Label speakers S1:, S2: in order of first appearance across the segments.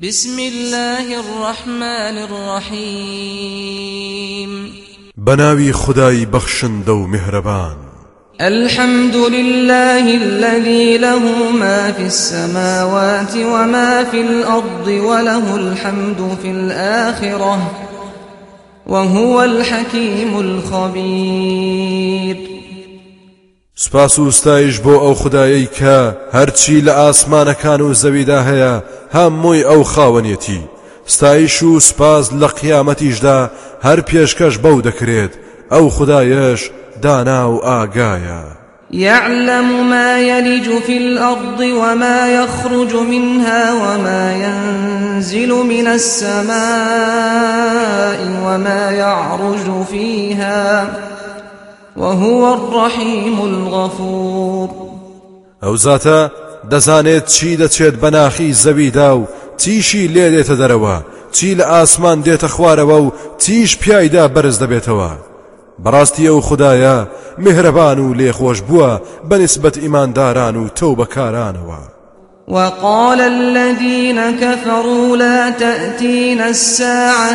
S1: بسم الله الرحمن الرحيم
S2: بناوي خداي بخشن دو مهربان
S1: الحمد لله الذي له ما في السماوات وما في الأرض وله الحمد في الآخرة وهو الحكيم الخبير
S2: سپاس و ئوستایش بۆ خدایی کە هەرچی لە ئاسمانەکان و زەویدا هەیە هەمووی ئەو خاوەنیەتی و سپاس لە قیامەتیشدا هەر پێشکەش بەو دەکرێت ئەو خدایش دانا و
S1: يعلم ما يلج في الأرض وما يخرج منها وما ينزل من السماء وما يعرج فيها وهو الرحيم الغفور
S2: ئەو زاتە دەزانێت چی دەچێت بەناخی زەویدا و تیشی لێ دێتە دەرەوە چی لە ئاسمان دێتە خوارەوە و تیش پیایدا بەرز دەبێتەوە بەڕاستی ئەو خدایە مهرەبان و لێخۆش بووە بەنسبەت ئیمانداران و تەو بەکارانەوە.
S1: وقال الذين كفروا لا تأتين الساعة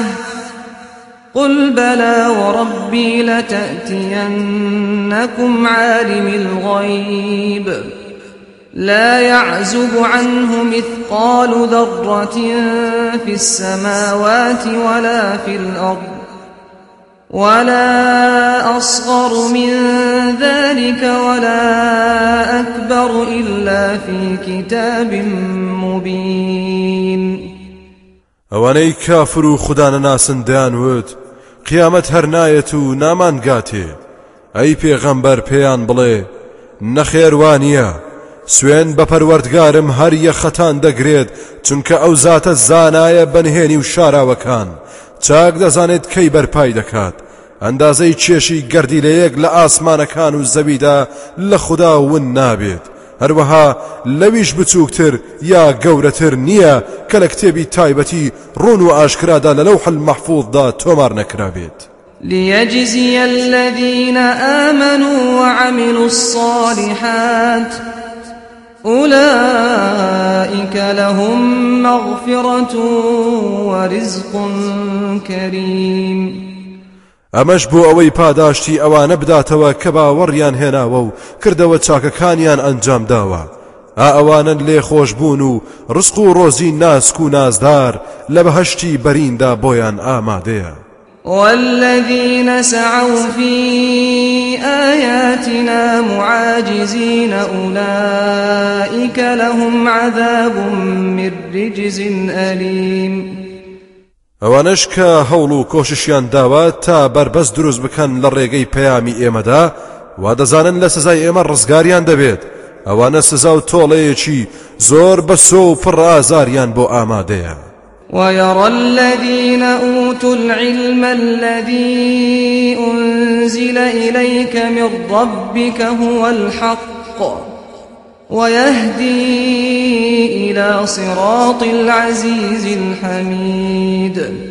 S1: قل بلى وربي لتأتينكم عالم الغيب لا يعزب عنه مثقال ذرة في السماوات ولا في الأرض ولا أصغر من ذلك ولا أكبر إلا في كتاب مبين
S2: ئەوانەی كافر و خوددانە ناسندیان قیامەت هەر نایەت و نامانگاتێ ئەی پێغەمبەر پێیان بڵێ نەخێوانە سوێن بە پەروەردگارم هەر یە خەتان دەگرێت چونکە ئەو زاتە زانایە بەنهێنی و شاراوەکان چاک دەزانێت کەی بەرپای دەکات ئەندازەی چێشی گردی لە یەک لە ئاسمانەکان و زەویدا لە خوددا ون نابێت هروها لویش بچوکتر یا گورتر نیا کە لە کتێبی تایبەتی ڕون و ئاشکرادا للوح المحفوظ دا تومار تۆمار نەکرابێت.
S1: ليجزي الذين آمنوا وعملوا الصالحات أولئك لهم مغفرة ورزق كريم
S2: امش بو اوی پاداشتی ئەوانە بداتەوە کبا وریان هێناوە و کردەوە چاکەکانیان ئەنجام داوە ئا ئەوانن لێ خۆش بوون و ڕسق و ڕۆزی ناسک و نازدار لە برین دا بویان آماده
S1: والذین سعوا فی آیاتنا معاجزین أولئك لهم عذاب من رجز علیم
S2: ئەوانش کە هەوڵ و کۆششیان داوە تا بربەست دروست بکەن لە ڕێگەی پەیامی ئێمەدا وا دەزانن لە سزای ئێمە ڕزگاریان دەبێت ئەوانە سزا و تۆڵەیەکی زۆر بەسۆ و فڕازاریان بۆ ئامادەیە
S1: ويرى الذين أوتوا العلم الذي أنزل إليك من ربك هو الحق ويهدي إلى صراط العزيز الحميد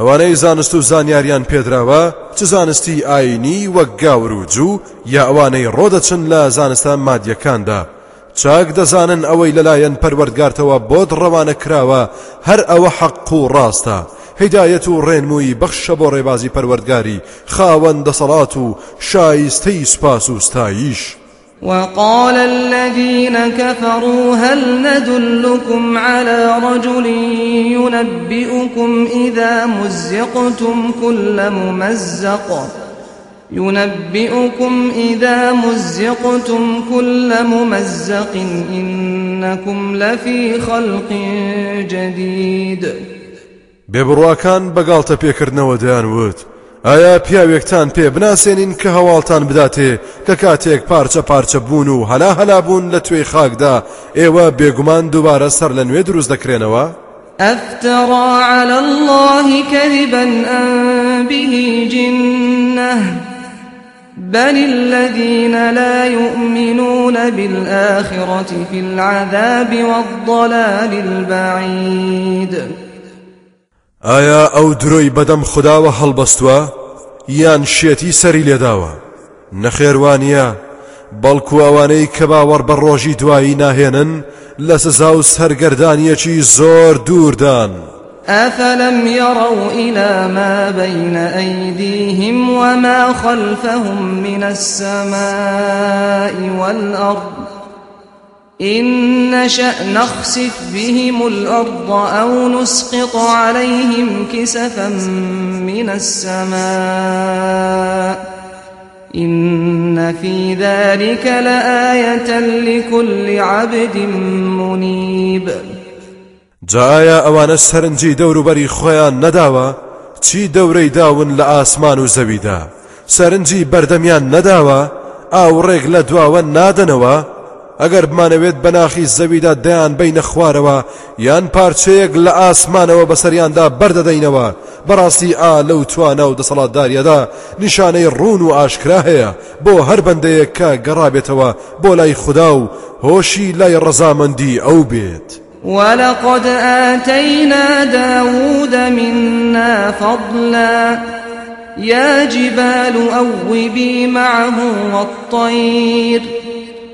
S2: ئەوانەی زانست و زانیاریان پێدراوە چ زانستی ئاینی وەک گاور و جوو یا ئەوانەی ڕۆدەچن لە زانستە مادیەکاندا چاک دەزانن ئەوەی لەلایەن پەروەردگارتەوە بۆت ڕەوانە کراوە هەر ئەوە حەق و ڕاستە هیدایەت و ڕێنمووی بەخشە بۆ ڕێبازی پەروەردگاری خاوەندە سەڵات و شایستەی سپاس و ستاییش
S1: وقال الذين كفروا هل ندلكم على رجل ينبئكم إذا مزقتم كل ممزق ينبئكم إذا مزقتم كل ممزق إنكم لفي خلق جديد
S2: بقالت بيكرنا وديان دەیانوت آیا پیاوێکتان پێ بناسێنین کە هەواڵتان بداتێ کە کاتێک پارچە پارچە بوون و هەلا هەلا بوون لە توێی خاکدا ئێوە بێگومان دووبارە سەر لە نوێ دروست دەکرێنەوە؟
S1: ئەفترا على الله کذبا ان به جنة بل الذين لا يؤمنون بالآخرة في العذاب والضلال البعيد
S2: ئایا ئەو درۆی بەدەم خداوە هەڵبەستووە یان شێتی سەری لێداوە نەخێوانە بەڵکو ئەوانەی کە باوەڕ بە ڕۆژی دوایی ناهێنن لە سزا و سەرگەردانیەکی زۆر دووردان.
S1: أفلم يروا إلى ما بين أيديهم وما خلفهم من السماء والأرض إن نشأ نخسف بهم الأرض أو نسقط عليهم كسفا من السماء إن في ذلك لآية لكل عبد منيب
S2: جایا ئەوانە سەرنجی دەوروبەری خۆیان نەداوە چی دەورەی داون لە ئاسمان و زويدا سرنجي بردميان نداوا آو لە دواوە نادنوا ئەگەر بمانەوێت بەناخی زەویدا دەیان بینە خوارەوە یان پارچەیەک لە ئاسمانەوە بەسەریاندا بەردەدەینەوە بەڕاستی ئا لەو توانە و دا نیشانەی ڕوون و ئاشکرا هەیە بۆ هەر بەندەیەک کە گەڕابێتەوە بو لای خداو هوشی هۆشی لای ڕەزامەندی او بیت
S1: ولقد آتینا داود منا فضلا یا جبال اوی بی معه والطير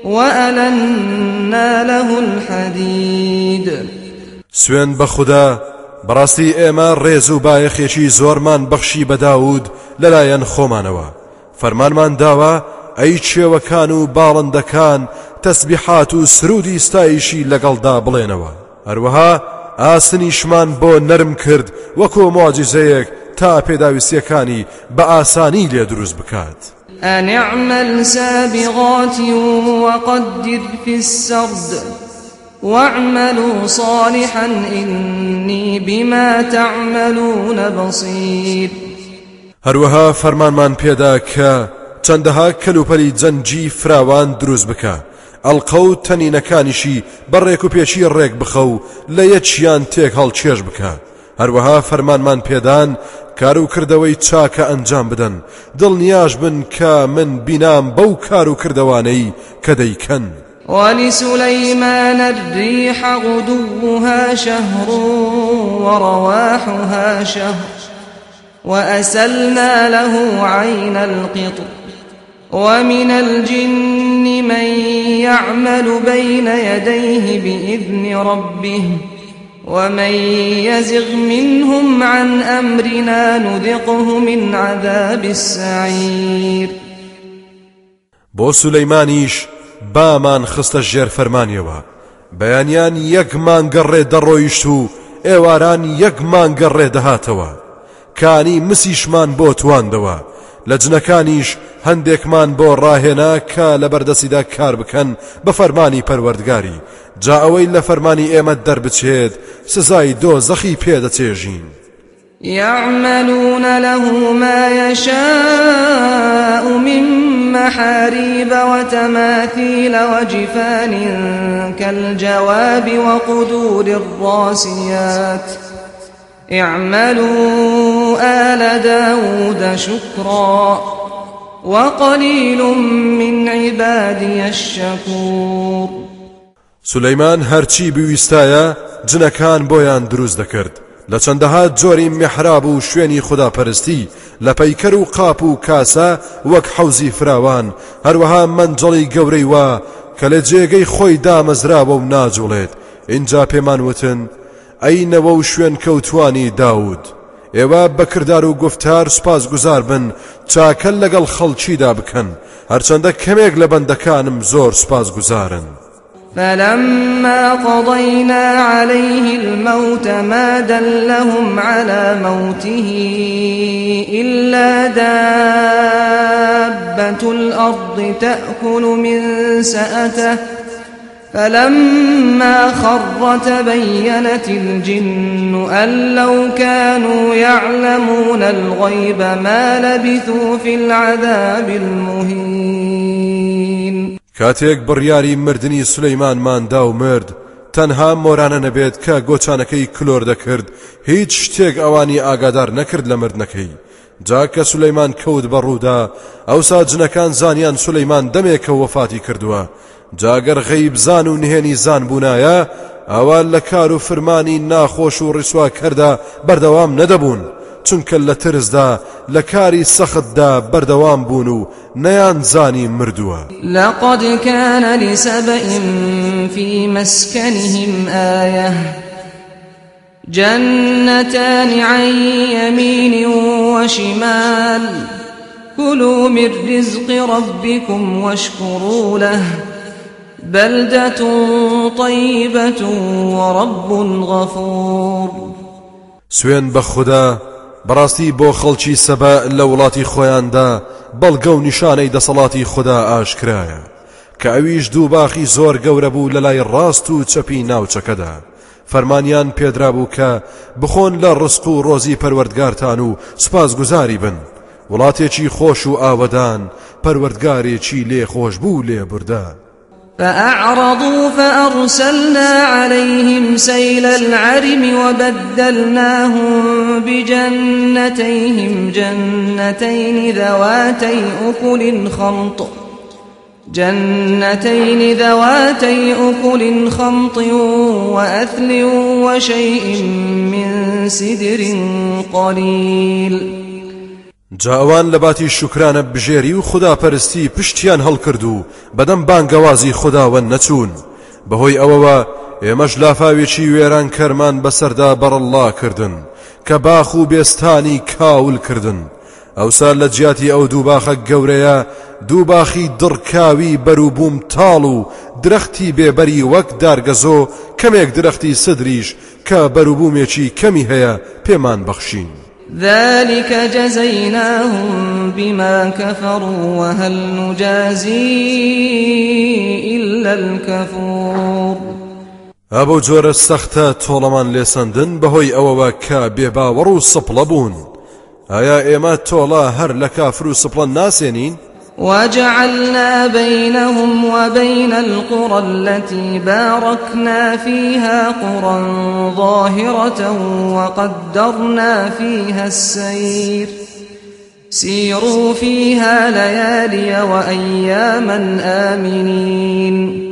S1: وألنا له الحديد
S2: سوێن بە خوددا بەڕاستی ئێمە ڕێز و بایەخێکی زۆرمان بەخشی بەداود لەلایەن خۆمانەوە فەرمانمان داوا ئەی چێوەکان و باڵندەکان تەسبیحات و سرودی ستایشی لەگەڵدا بڵێنەوە هەروەها ئاسنیشمان بۆ نەرم کرد وەکو مواجزەیەک تا پێداویستیەکانی بە ئاسانی لێ دروست بکات.
S1: أن اعمل سابغات وقدر في السرد واعملوا صالحا إني بما تعملون بصير
S2: هروها فرمان من پیدا که چەندەها کەلوپەلی جەنجی فراوان دروز بکە القو و تەنینەکانیشی بەڕێک بيشير ريك بخو بخە و لە یەکیان تێک فرمان من پیدان کارو کردوی چاک انجام بدن دل نیاش بن که من بینام بو کارو کردوانی کدی کن
S1: وَلِسُلَيْمَانَ الرِّيحَ غُدُوُّهَا شَهْرٌ وَرَوَاحُهَا شَهْرٌ وَأَسَلْنَا لَهُ عَيْنَ الْقِطْرِ وَمِنَ الْجِنِّ مَن يَعْمَلُ بَيْنَ يَدَيْهِ بِإِذْنِ رَبِّهِ ومن يزغ منهم عن أمرنا نذقه من عذاب السعير
S2: بو سليمانيش بامان خست ژێر فەرمانیەوە بەیانیان یەکمان گەڕێ دەڕۆیشت و ئێواران یەکمان گەڕێ دەهاتەوە کانی مسیشمان بۆ لجنکانیش هندیک من با ڕاهێنا کە لبردسی دا کار بکن بفرمانی پروردگاری جا اوی لفرمانی فەرمانی در دەربچێت سزای دو زخی پیدا تیجین
S1: يعملون له ما يشاء من محاريب وتماثيل وجفان كالجواب وقدور الراسيات اعملون آل داود شكرا وقليل من عبادي الشكور
S2: سليمان هەرچی بویستایە جنەکان بۆیان دروست دەکرد لە چەندەها جۆری مەحراب و شوێنی خوداپەرستی لە پەیکەر و قاپ و کاسە وەک حەوزی فراوان هەروەها منجڵی گەورەی وا کە لە جێگەی خۆی دامەزراوە و ناجوڵێت اینجا پیمان وتن ئەینەوە نوو شوێن کەوتوانی داود ئێوە بکر دارو گفتار سپاس گزار بن چاکە لەگەڵ خەڵکیدا بکەن هەرچەندە کەمێک لە بەندەکانم زور سپاس گزارن
S1: فلما قضينا عليه الموت ما دلهم على موته إلا دابة الأرض تأكل من سأته فلما خر تبينت الجن أن لو كانوا يعلمون الغيب ما لبثوا في العذاب المهين
S2: كاتيك برياري مردني سليمان مان داو مرد تەنها مورانا نبيت كا گۆچانەکەی کلۆر دەکرد هیچ هيج ئەوانی اواني اغادار نكرد مردنەکەی جا کە سلەیمان کەوت بە ڕوودا ئەوسا كان زانيان سليمان دەمێکە وەفاتی كردوا. جاگر غیب زان و نهێنی زان بونایا اوال لکارو فرمانی ناخوش و رسوا کرده بردوام ندبون چون کل ترسدا لە لکاری سخت بەردەوام بردوام بونو نیان زانی مردووە
S1: لقد كانە لسەبئیم في مسكنهم آية جنتان عن يمين وشمال كلوا من رزق ربكم واشكروا له بلدة طيبة ورب غفور
S2: سوێن بە خوددا بەڕاستی بۆ خەڵکی سەبە لە وڵاتی خۆیاندا بەڵگە و نیشانەی دەسەڵاتی خوددا ئاشکرایە کە ئەویش دوو باخی زۆر گەورە بوو لە لای ڕاست و چەپی ناوچەکەدا فەرمانیان پێدرابوو کە بخۆن لە ڕسق و ڕۆزی پەروەردگارتان و سپاس گوزاری بن وڵاتێکی خۆش و ئاوەدان پەروەردگارێکی لێ خۆش بوو لێ بردە
S1: فأعرضوا فأرسلنا عليهم سيل العرم وبدلناهم بجنتيهم جنتين ذواتي أكل خمط جنتين ذواتي أكل خمط وأثل وشيء من سدر قليل
S2: جاوان لە باتی شکرانە بژێری و خداپەرستی پشتیان هەڵکرد و بەدەم بانگەوازی خداوە نەچوون بەهۆی ئەوەوە ئێمەش لافاوێکی وێران کەرمان بەسەردا بەرەڵا کردن کە باخ و بێستانی کاول کردن ئەوسا لە جیاتی ئەو دووباخە گەورەیە دووباخی دڕکاوی بەروبووم تاڵ و درەختی بێبەری وەک دارگەزۆ کەمێک درەختی سدریش کە بەروبوومێکی کەمی هەیە پێمان بەخشین.
S1: ذلك جزيناهم بما كفروا وهل نجازي إلا الكفور
S2: ابو جور سەختە تولمان لسندن بهوي ئەوەوە کە بێباوەڕ و سپڵە بوون ئایا ئێمە تۆڵە هەر لە کافر
S1: وجعلنا بينهم وبين القرى التي باركنا فيها قرى ظاهرة وقدرنا فيها السير سيروا فيها ليالي وأياما آمنين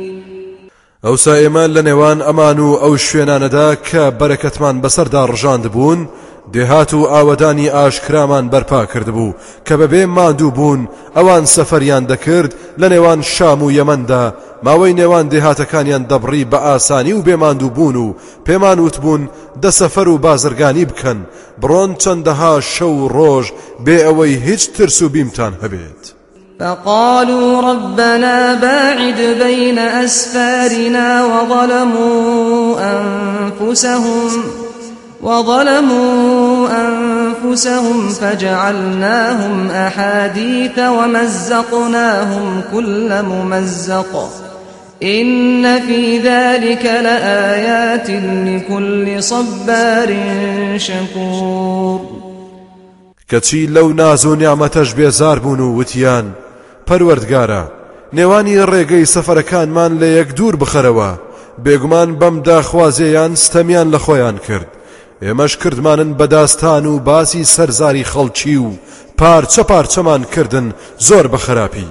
S2: ئەوسا ئێمە لە نێوان أَوْ و ئەو شوێنانەدا کە بەرەکەتمان بەسەردا ڕژاند دێهات و ئاوەدانی ئاشکرامان بەرپا کردبوو کە بەبێ مادوو بوون ئەوان سەفەریان دەکرد لە نێوان شام و یەمەندا ماوەی نێوان دێهاتەکانیان دەبڕی بە ئاسانی و بێماندوو بوون و پێمان وت بوون دەسەفەر و بازرگانی بکەن بڕۆن چەندەها شەو و ڕۆژ بێ ئەوەی هیچ ترس و بیمتان هەبێت.
S1: فقالوا ربنا باعد بين أسفارنا وظلموا أنفسهم وظلموا أنفسهم فجعلناهم أحاديث ومزقناهم كل ممزق إن في ذلك لآيات لكل صبار شكور
S2: کەچی لو نازو نعمة نیامەتەش بێزار بوون و وتیان پەروەردگارە نێوانی ڕێگەی سەفەرەکانمان لە یەک دوور بخەرەوە بێگومان بەم ستميان ستەمیان کرد ئێمەش کردمانن بەداستان و باسی سەرزاری خەڵکی و پارچە پارچەمان کردن زۆر بە خراپی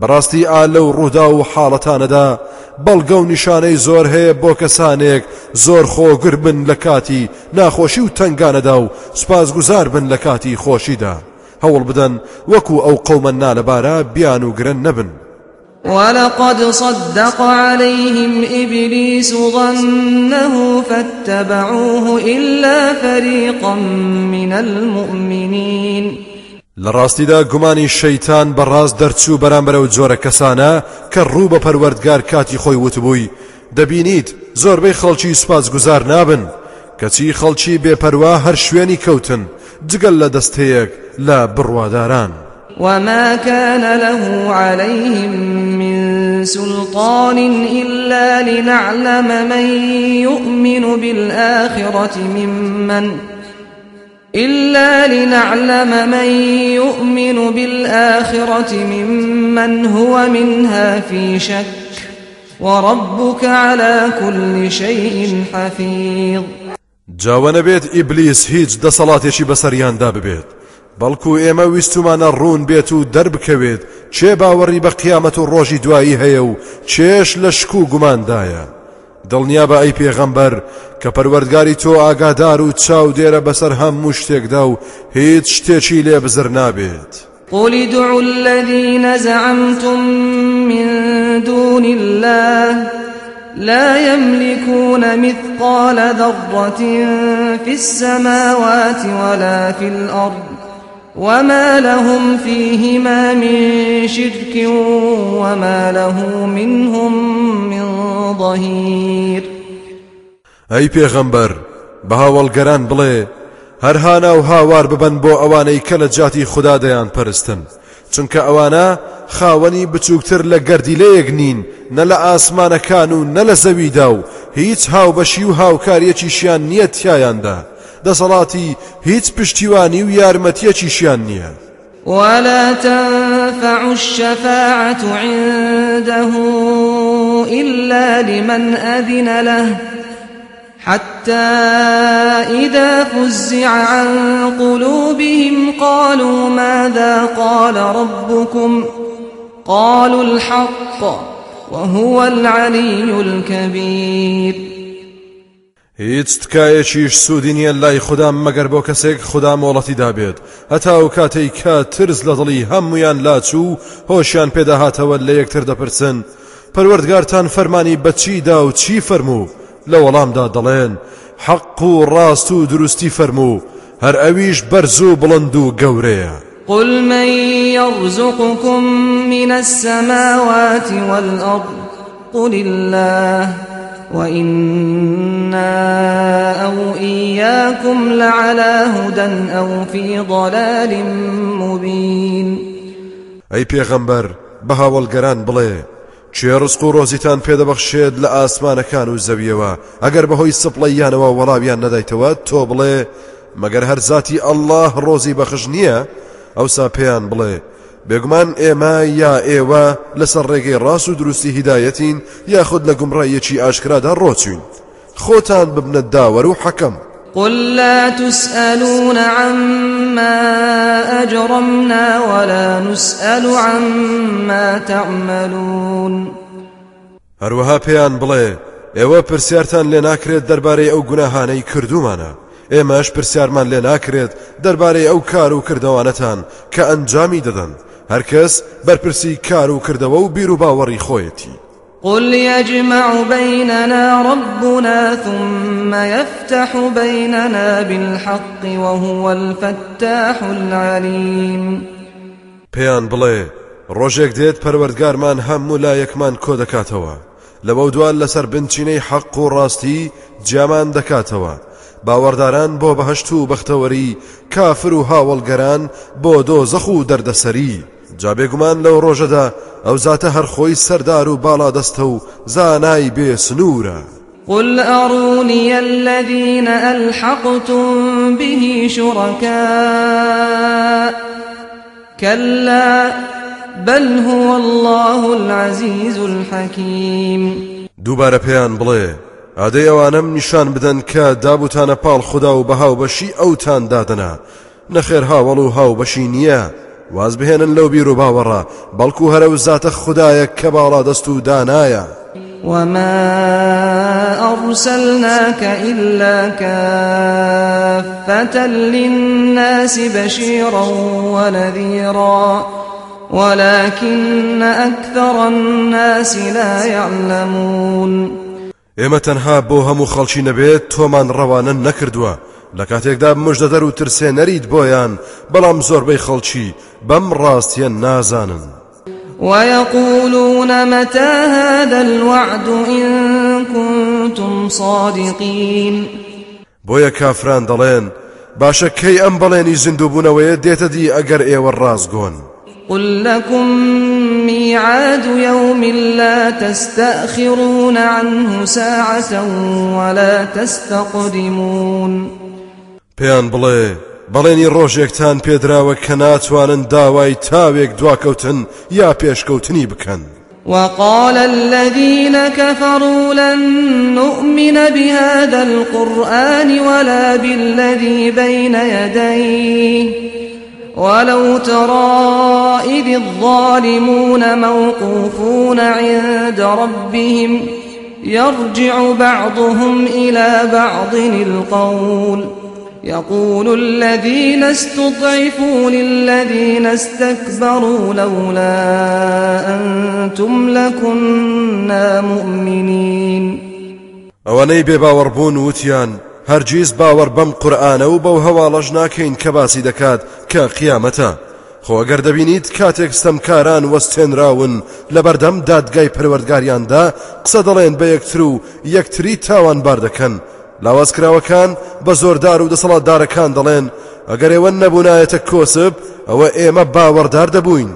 S2: بەڕاستی ئا لەو ڕوودا و حاڵەتانەدا بەڵگە و نیشانەی زۆر هەیە بۆ کەسانێک زۆر خۆگر بن لە کاتی ناخۆشی و تنگانەدا و سپاسگوزار بن لە کاتی خۆشیدا هەوڵ بدەن وەکو ئەو قەومەنا لەبارە بیان و گرن نەبن
S1: ولقد صدق عليهم إبليس ظنه فاتبعوه إلا فريقا من المؤمنين
S2: لەڕاستیدا گومانی شەیتان بەڕاست دەرچوو بەرامبەرە و جۆرە کەسانە کە ڕوو بە پەروەردگار کاتی خۆی وتبووی دەبینیت زۆربەی خەڵکی سوپاس گوزار نابن کەچی خەڵکی بێپەروا هەر شوێنی کەوتن جگەل لە دەستەیەک لە بڕواداران
S1: وما كان له عليهم سلطان إلا لنعلم من يؤمن بالآخرة ممن إلا لنعلم من يؤمن بالآخرة ممن هو منها في شك وربك على كل شيء حفيظ
S2: جاوە نەبێت ئیبلیس هیچ دەسەڵاتێکی دا ببيت ایما ویستو ویستمانە ڕوون بیتو درب کوید چه باوری با قیامت و روشی دوائی هیو چهش لشکو گمان دایا دل گوماندایە دڵنیا بە ئەی پێغەمبەر کە تو تۆ ئاگادار و چاو دێرە بەسەر هەموو شتێکدا و هیچ شتێکی لێ بزر نابید
S1: قل ادعوا الذين زعمتم من دون الله لا يملكون مثقال ذرة في السماوات ولا في الأرض وما لهم فيهما من شرك وما له منهم من ظهير
S2: اي پیغمبر پێغەمبەر بە هاوڵگەران هر هانا و هاوار ببن بو ئەوانەی کە لە جاتی خدا دەیان پرستن چون که اوانا بچووکتر لە لگردی نین نە آسمان کانو و نە هیچ هاو و هاو هاوبەشی و هاوکاریەکی شیان نییە تایاندا ده هیچ هيتس و یارمەتیەکی
S1: ولا تنفع الشفاعة عنده إلا لمن أذن له حتى إذا فزع عن قلوبهم قالوا ماذا قال ربكم قالوا الحق وهو العلي الكبير
S2: هیچ تکایەکیش سوودی نییە لای خوددام مەگەر بۆ کەسێک خوددا مۆڵەتی دابێت هەتا و کاتەی کە ترس لە دڵی هەمویان لاچوو هۆشیان پێداهاتەوە لە یەکتر دەپرسن پەروەردگارتان فەرمانی بەچیدا و چی فەرموو لە وەڵامدا دەڵێن حەق و ڕاست و دروستی فەرموو هەر ئەویش بەرز و بڵند و گەورەیە.
S1: قل من يرزقكم من السماوات والأرض قل الله وإنا أو إياكم لعلى هدى أو في ضلال مبين
S2: أي پیغمبر بهاوڵگەران بڵێ چێ ڕسق و ڕۆزیتان پێدەبەخشێت لە ئاسمانەکان و زەویەوە ئەگەر بەهۆی سپڵەیانەوە وەڵاویان نەدایتەوە تو بلي مگر هر زاتی الله ڕۆزی بەخش او سا پیان بلي بێگومان ئێمە یا ئێوە لەسەر ڕێگەی ڕاست و دروستی هیدایەتین یاخود لە گومڕایەکی ئاشکرادا ڕۆچوین خۆتان ببنە داوەر و حەکەم
S1: قل لا تسألون عما أجرمنا ولا نسأل عما تعملون
S2: هەروەها پێیان بڵێ ئێوە پرسیارتان لێ ناکرێت دەربارەی ئەو گوناهانەی کردومانە ئێمەش پرسیارمان لێ ناکرێت دەربارەی ئەو کار و کردەوانەتان کە ئەنجامی دەدەن هەرکەس بەرپرسی کار و کردەوە و بیر و باوەڕی خۆیەتی
S1: قل يجمع بيننا ربنا ثم يفتح بيننا بالحق وهو الفتاح العليم
S2: پێیان بڵێ ڕۆژێک دێت پەروەردگارمان هەموو لا یەکمان کۆ دەکاتەوە لەبەو دوان لەسەر بنچینەی حەق و ڕاستی جامان دەکاتەوە باوەڕداران بۆ بەهشت و بەختەوەری کافر و هاوڵگەران بۆ دۆ زەخ و دەردەسەری جا بێگومان لەو ڕۆژەدا ئەو زاتە هەرخۆی سەردار و باڵا دەستە و زانای بێ سنوورە
S1: قل أروني الذين ألحقتم به شركاء كلا بل هو الله العزيز الحكيم
S2: دووبارە پێیان بڵێ ئادەی ئەوانم نیشان بدەن کە دابوتانە پاڵ خدا و بەهاو بەشی ئەوتان دادەنا نەخێر هاوەڵ و هاو بەشی نییە واز بهێنن لو بيرو باورا بلكو بەڵکو هەرە خدايا خدایە دستو دانايا وما
S1: أرسلناك إلا كافة للناس بشيرا ونذيرا ولكن أكثر الناس لا يعلمون
S2: إما تنها بوهم خلشي نبيت تومان روانا نكردوا لە کاتێکدا مژدەدەر و بایان بلام زور بی خلچی بم راستی نازانن
S1: ويقولون متى هذا الوعد إن كنتم صادقين
S2: بۆیە کافران دەڵێن باشە کەی ئەم بەڵێنی زیندوبوونەوەیە دێتە دی ئەگەر ئێوە ڕازگۆن
S1: قل لكم ميعاد يوم لا تستأخرون عنه ساعة ولا تستقدمون
S2: پیان پێیان بڵێ بەڵێنی ڕۆژێکتان پێدراوە کە ناتوانن داوای دوا کوتن یا پیش کوتنی بکن
S1: وقال الذين كفروا لن نؤمن بهذا القرآن ولا بالذي بين يديه ولو ترى إذ الظالمون موقوفون عند ربهم يرجع بعضهم إلى بعض القول يقول الذين استضعفوا للذين استكبروا لولا أنتم لكنا مؤمنين
S2: بون بێباوەڕبوون وتیان هەرگیز باوەڕ بەم قورآانە و بەو هەواڵەش كين کە باسی دەکات کە قیامەتە خۆگەر دەبینیت کاتێک ستەمکاران وەستێنراون لە بەردەم دادگای پروەردگاریاندا قسە دا بە یەکتر بيكترو يكتري تاوان باردكن لاوازکراوەکان بە زۆردار و دەسەڵات دارەکان اگر ئەگەر ئێوە نەبوونایەتە او ئەوە باور دار دبوين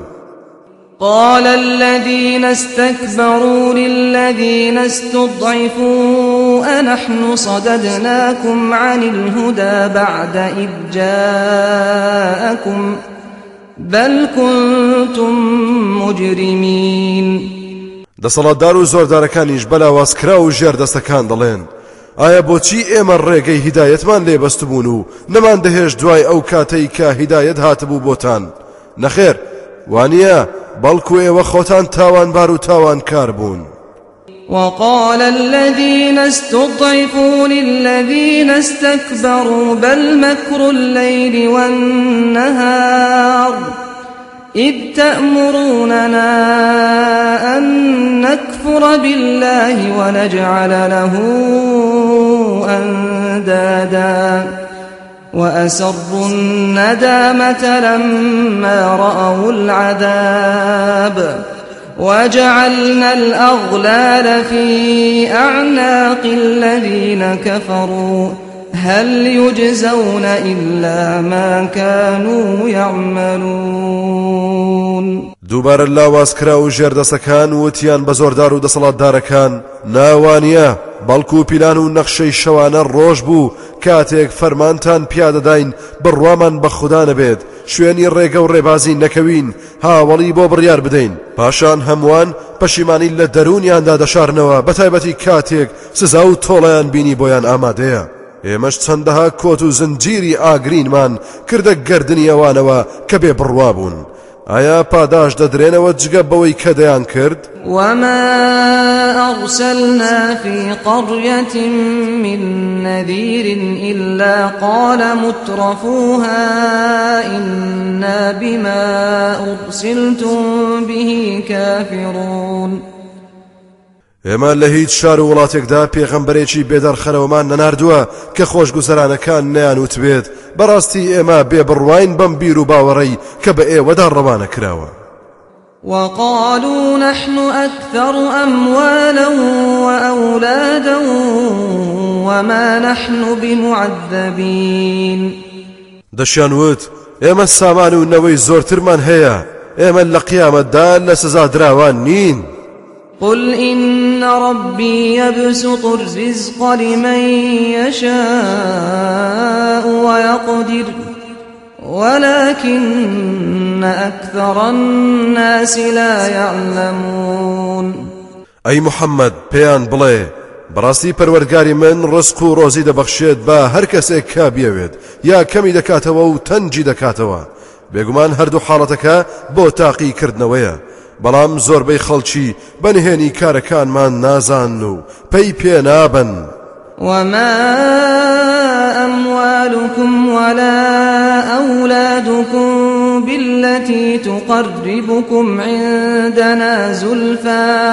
S1: قال الذين استكبروا للذين استضعفوا أنحن صددناكم عن الهدى بعد إذ جاءكم بل كنتم مجرمين
S2: دا زور و كان بەلا واسكرا وجير ژێر دەستەکان دەڵێن آیا بوچی ئێمە ڕێگەی هیدایەتمان لێبەستبوون و نەمان دەهێش دوای ئەو کاتەی کە هیدایەت هاتبوو بۆتان نەخێر وانە بەڵکو ئێوە خۆتان تاوانبار و تاوان کار بوون.
S1: وقال الذين استضعفوا للذين استكبروا بل مكر الليل والنهار إذ تأمروننا أن نكفر بالله ونجعل له مدادا وأسروا الندامة لما رأوا العذاب وجعلنا الأغلال في أعناق الذين كفروا هل يجزون إلا ما كانوا يعملون
S2: دووبارە لاوازکرا و ژێردەسەکان وتیان بە زۆردار و دەسەڵاتدارەکان ناوانە بەڵکو و پیلان و نەخشەی شەوانە ڕۆژ بوو کاتێک فەرمانتان پیادەداین بڕوامان بە خوددانە بێت شوێنی ڕێگە و ڕێبازی نەکەوین هاوەڵی بۆ بڕیار بدەین پاشان هەمووان پەشیمانی لە دەرونیاندا دەشارنەوە بەتایبەتی کاتێک سزا و تۆڵەیان بینی بۆیان ئامادەیە ئێمەش چەندەها کۆت و زنجیری ئاگرینمان کردە گردردنی ئەوانەوە کە بێ بڕوا بوون. پاداش دەدرێنەوە جگە بەوەی کە دەیان کرد
S1: وما أرسلنا في قرية من نذير إلا قال مترفوها إنا بما أرسلتم به كافرون
S2: ئێمە لە هیچ شار و وڵاتێکدا پێغەمبەرێکی بێدەرخەرەوەمان نەناردووە کە خۆشگوزەرانەکان نیانوت بێت بەڕاستی ئێمە بێبڕواین بەم بیر و باوەڕەی کە بە ئێوەدا ڕەوانە کراوە.
S1: وقالوا نحن أكثر أموالا وأولادا وما نحن بمعذبين
S2: دەشیانوت ئێمە سامان و نەوەی زۆرترمان هەیە ئێمە لە قیامەتدا لە سزادراوان نین.
S1: قل إن ربي يبسط الرزق لمن يشاء ويقدر ولكن أكثر الناس لا يعلمون
S2: أي محمد بيان بلي براسي پەروەرگاری من رزق و ڕۆزی دەبەخشێت با هر کس کا بیاوێت یا کمی دەکاتەوە و تەنجی هر دو هەردوو با تاقی تاقیکردنەوەیە بلام زور بەڵام زۆربەی خەڵکی بەنهێنی کارەکانمان من نازانو بي بي نابن وما
S1: أموالكم ولا أولادكم بالتي تقربكم عندنا زلفى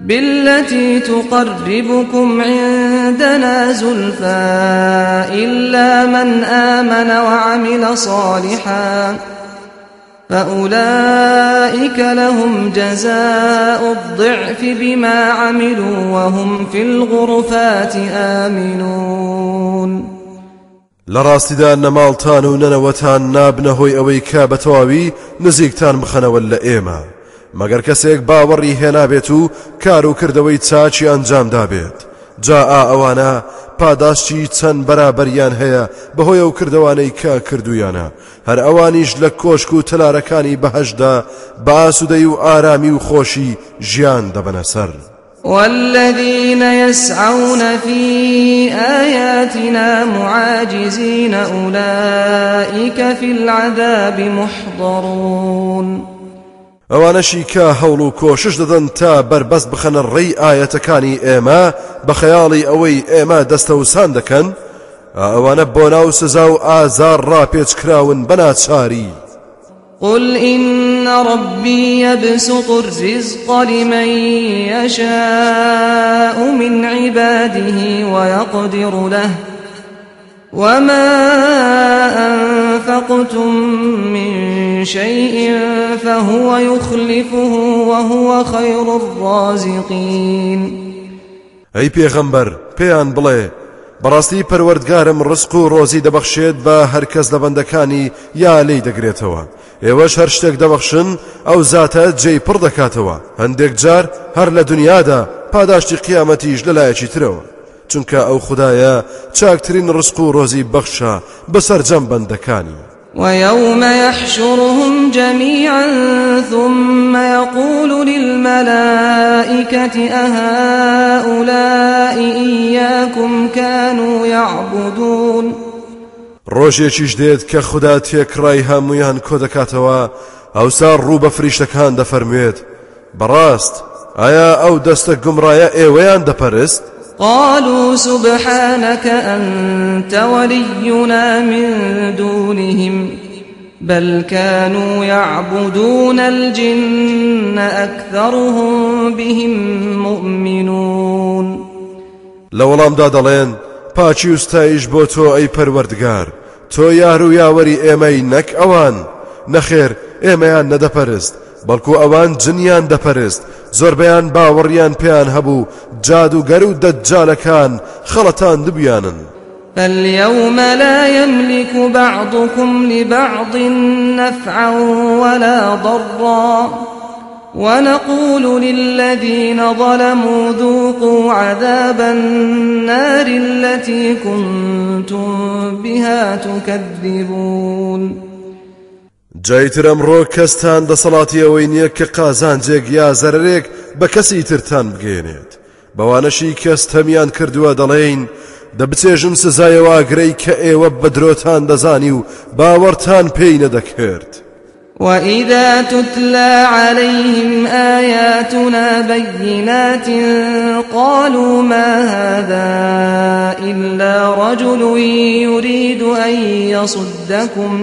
S1: بالتي تقربكم عندنا زلفى إلا من آمن وعمل صالحاً فأولئك لهم جزاء الضعف بما عملوا وهم في الغرفات آمنون
S2: لەڕاستیدا نەماڵتان و نەنەوەتان نابنەهۆی ئەوەی کا بە تەواوی نزیکتان بخەنەوە لە ئێمە مەگەر کەسێک باوەڕی هێنابێت و کار چاچی انجام دابێت جا ئا ئەوانە پاداشتی چەند بەرابەریان هەیە بەهۆی ئەو کردوانەی کە کردویانە هەر ئەوانیش لە کۆشک و تەلارەکانی بەهشدا باسوودەی و ئارامی و خۆشی ژیان دەبەنە سەر.
S1: والذين يسعون في آياتنا معاجزين أولئك في العذاب محضرون
S2: ئەوانەشی کە هەوڵ و کۆشش دەدەن تا بربەست بخەنە ڕێی ئاەتەکانی ئێمە بە خەیاڵی ئەوەی ئێمە دەستە وسان دەکەن ئەوانە بۆ ناو سزا و ئازار ڕاپێچکراون بەناچاری
S1: قل إن ربي يبسط الرزق لمن يشاء من عباده ويقدر له وما أنفقتم من شيء فهو يخلفه وهو خير الرازقين
S2: أي پیغمبر پیان بڵێ بەڕاستی پەروەردگارم ڕسک و ڕۆزی دەبەخشێت بە هەرکەس لە بەندەکانی یا لی دەگرێتەوە ئێوەش هەر شتێک دەبەخشن ئەو زاتە جێی پڕ دەکاتەوە هەندێک جار هەر لە دنیادا پاداشتی قیامەتیش لەلایەکی ترەوە چونکە او خدايا چاکترین ڕسک و ڕۆزی بەخشە بەسەرجەم بەندەکانی
S1: ويوم يحشرهم جميعا ثم يقول للملائكة أهؤلاء إياكم كانوا
S2: يعبدون روشي دێت كخدا خدا تێکڕای كودكاتوا او سار ئەوسا ڕوو بە فریشتەکان دەفەرموێت بەڕاست ئایا ئەو دەستە گومڕایە ئێوەیان دەپەرست؟
S1: قالوا سبحانك أنت ولينا من دونهم بل كانوا يعبدون الجن أكثرهم بهم مؤمنون
S2: لەوەڵام دا دەڵێن پاچی وستایش بۆ تۆ ئەی تو تۆ يا وري یاوەری اوان نەک ئەوان نەخێر ئێمەیان پرست بەڵکو آوان جنیان دەپەرست باوریان پیان هبو جادو جادوگەر دجال کان خلطان دبیانن
S1: فاليوم لا يملك بعضكم لبعض نفعا ولا ضرا ونقول للذين ظلموا ذوقوا عذاب النار التي كنتم بها تكذبون
S2: جایتر ئەمڕۆ کەستان دەسەڵاتی ئەوەی نییە کە قازانجێک یا زەرێک بە کەسی ترتان بگەێنێت بەوانەشی کەس تەمیان کردووە دەڵێین دەبچێژم سزایەوەگرەی کە ئێوە بە درۆتان دەزانی و باوەڕتان پێی نەدەکرد.
S1: وإذا تتلى عليهم آياتنا بينات قالوا ما هذا إلا رجل يريد أن يصدكم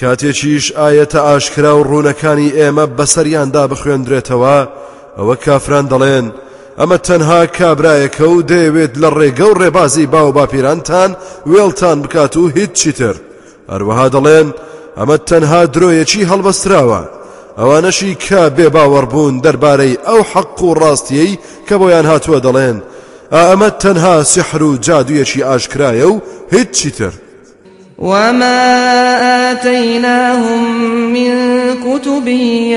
S2: کاتێکیش ئاەتە ئاشکرا و ڕوونەکانی ئێمە بەسەریاندا بخوێندرێتەوە ئەوە کافران دەڵێن ئەمە تەنها کابرایەکە و دەیەوێت لە ڕێگە و ڕێبازی با و باپیرانتان وێڵتان بکات و هیچ چیتر هەروەها دەڵێن ئەمە تەنها درۆیەکی هەڵبەستراوە ئەوانەشی کە بێ باوەڕبوون دەربارەی ئەو حەق و ڕاستیەی کە بۆیان هاتووە دەڵێن ئەمە تەنها سحر و جادوویەکی ئاشکرایە و هیچ چیتر
S1: وما آتيناهم من كتب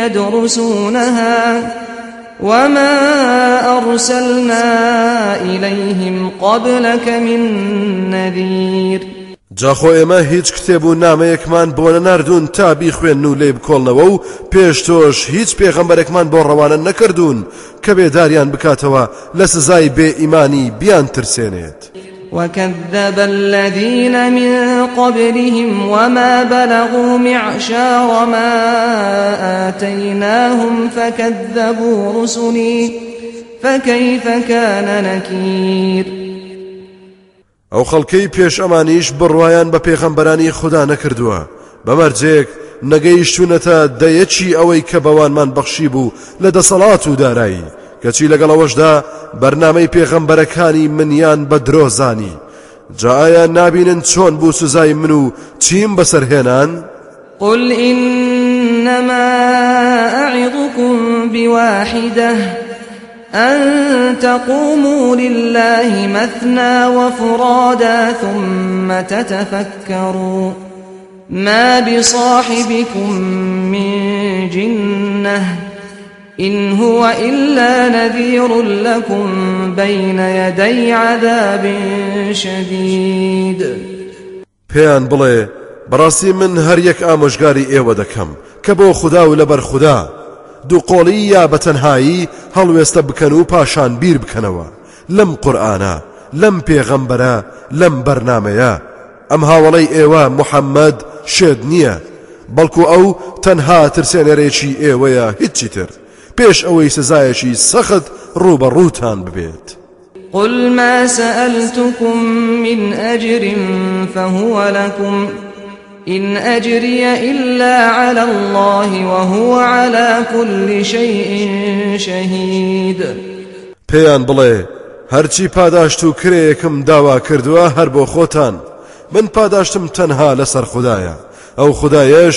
S1: يدرسونها وما أرسلنا إليهم قبلك من نذير
S2: جاخۆ ئێمە هیچ کتێب و نامەیەکمان بۆنە نردوون تا بیخوێن و لێ بکۆڵنەوە و پێش تۆش هیچ پێغەمبەرێکمان بۆ ڕەوانە نەکردوون کە بێداریان بکاتەوە لە سزای بێ ئیمانی بیان ترسێنێت.
S1: وكذب الذين من قبلهم وما بلغوا معشار ما آتيناهم فكذبوا رسلي فكيف كان نكير
S2: پیش امانیش بر ئەمانیش با پیغمبرانی خدا خوددا نەکردووە بەمەرجێک نەگەیشتونەتە دیچی اوی که بوان من بخشی بو لده صلاتو دارایی لگل کەچی لەگەڵەوەشدا من یان بدرو زانی جا آیا نابینن چون بو سزای منو چیم بسر هنان؟
S1: قل إنما أعظكم بواحدة أن تقوموا لله مثنى وفرادا ثم تتفكروا ما بصاحبكم من جنه إن هو إلا نذير لكم بين يدي عذاب شديد
S2: بيان بڵێ بەڕاستی من هر یەک ئامۆژگاری ئێوە دەکەم كبو بۆ خدا و لەبەر دو قولي يا یا بەتەنهایی هەڵوێستە بکەن و پاشان بیر بکەنەوە لم قورآانە لم پێغەمبەرە لەم بەرنمەیە ئەم هاوڵەی ئێوە محەممەد بلکو او تنها ئەو تەنها ترسێنەرێکی ئێوەیە هیچی تر پێش ئەوەی سخت سەخت روتان ببيت
S1: قل ما سألتكم من أجر فهو لكم إن أجري إلا على الله وهو على كل شيء شهيد
S2: بيان بلي هەرچی پاداشتو كريكم داوا كردوا هربو خوتان خۆتان من پاداشتم تنها لسر خدایە او خدایەش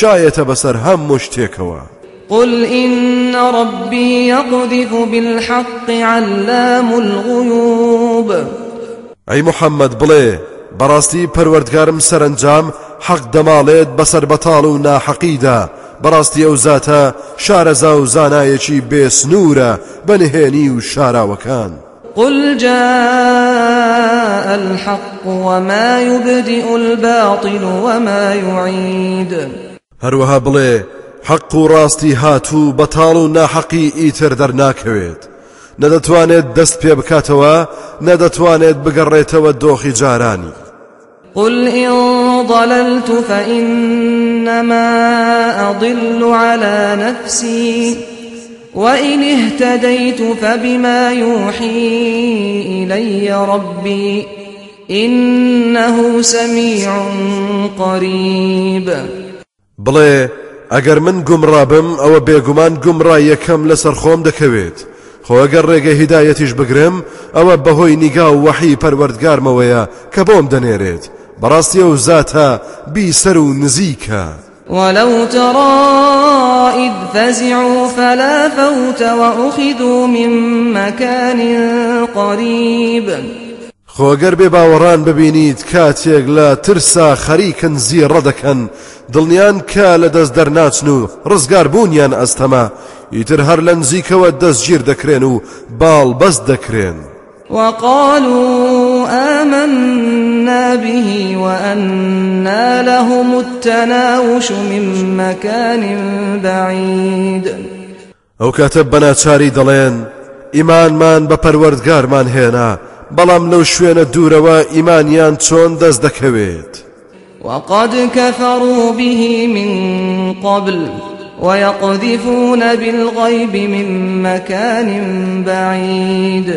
S2: شایەتە بسر هم مشتێکەوە
S1: قل إن ربي يقذف بالحق علام الغيوب
S2: أي محمد بلي براستي پروردگارم سرنجام حق دماليت بسر بطالو ناحقيدا براستي اوزاتا شارزا اوزانا يشي بيس نورا بنهيني وشارا وكان
S1: قل جاء الحق وما يبدئ الباطل وما يعيد
S2: هروها بلي حق و هاتو بطالو بەتاڵ و ناحەقی ئیتر دەرناکەوێت نەدەتوانێت دست پێ بکاتەوە نەدەتوانێت بگەڕێتەوە دۆخی جارانی
S1: قل إن ضللت فإنما أضل على نفسي وإن اهتديت فبما يوحي إلي ربي إنه سميع قريب
S2: بلي اگر من گومڕا او ئەوە بێگومان یکم لسر خوم دکوید خو اگر رگه هدایتش بگرم او بهوی نیگا و وەحی مویا کبوم دنیرید براستی او ذاتا بی سر و نزیکا
S1: ولو ترى إذ فزعوا فلا فوت وأخذوا من مكان قريب
S2: خۆگەر بێ باوەڕان ببینیت کاتێک لە ترسا خەریکن زیڕە دەکەن دڵنیان کە لە دەست دەرناچن و ڕزگار بوونیان ئەستەما ئیتر هەر لە نزیکەوە دەستگیر دەکرێن و باڵ بەست دەکرێن
S1: وقالوا آمنا به وأنا لهم التناوش من مكان بعيد
S2: أو كاتب بنا تشاري دلين إيمان من بپروردگار من هنا بەڵام لەو شوێنە دوورەوە ئیمانیان چۆن دەست دەکەوێت
S1: وقد كفروا به من قبل ويقذفون بالغيب من مكان بعيد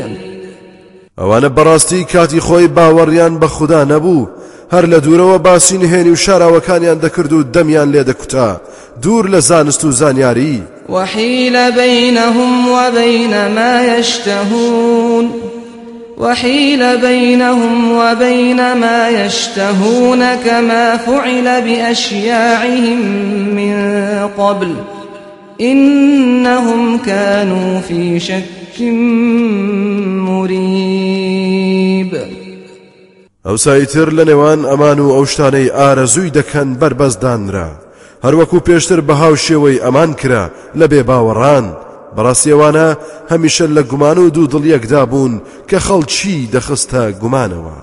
S2: ئەوانە بەڕاستی کاتی خۆی باوەڕیان بە خوددا نەبوو هەر لە دوورەوە باسی نهێنی و شاراوەکانیان دەکرد و دەمیان لێ دەکوتا دوور لە زانست و زانیاری
S1: وحیل بینەهم وبینە ما یشتهون. وحيل بينهم وبين ما يشتهون كما فعل بأشياعهم من قبل إنهم كانوا في شك مريب
S2: او سايتر لنوان امانو أوشتاني آر شتانەی بربزدان را هر هەروەکو پیشتر بهاو شێوەی امان کرا لبه باوران بەڕاستیێوانە هەمیشە لە گومان و دوو دڵیەکدا بوون کە خەڵکی دەخستە گومانەوە.